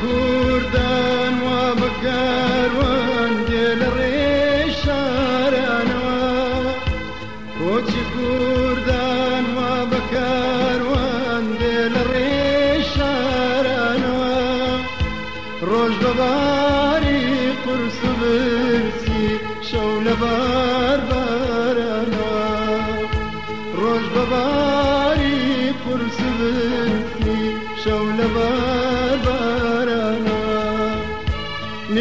کوردان وا بەکاروان گێ لە ڕێشارانەوە کۆچی کوردان وا بەکاروان گێ لە ڕێشارانەوە ڕۆژ بەباری قرس برسی شەو لە باربارانەوە ڕۆژ بەبار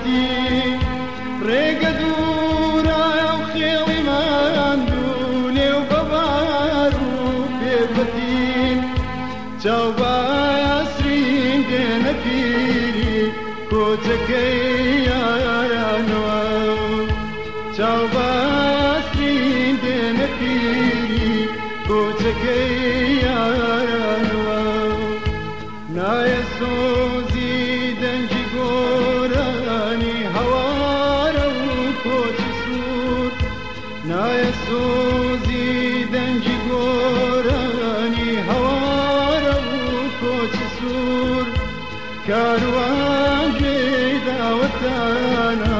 هەستی ڕێگە دوورا و خێڵیمان دوو لێو بەبار و پێبەتی چاوباسرین دێنە پیری کۆچەکەی یارانەوە چاوباسرین دێنە پیری کۆچەکەی نای سوزی دنگی گورانی هوا را کوچی سور کاروان جی داوتانا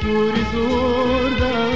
Sorry, sorry,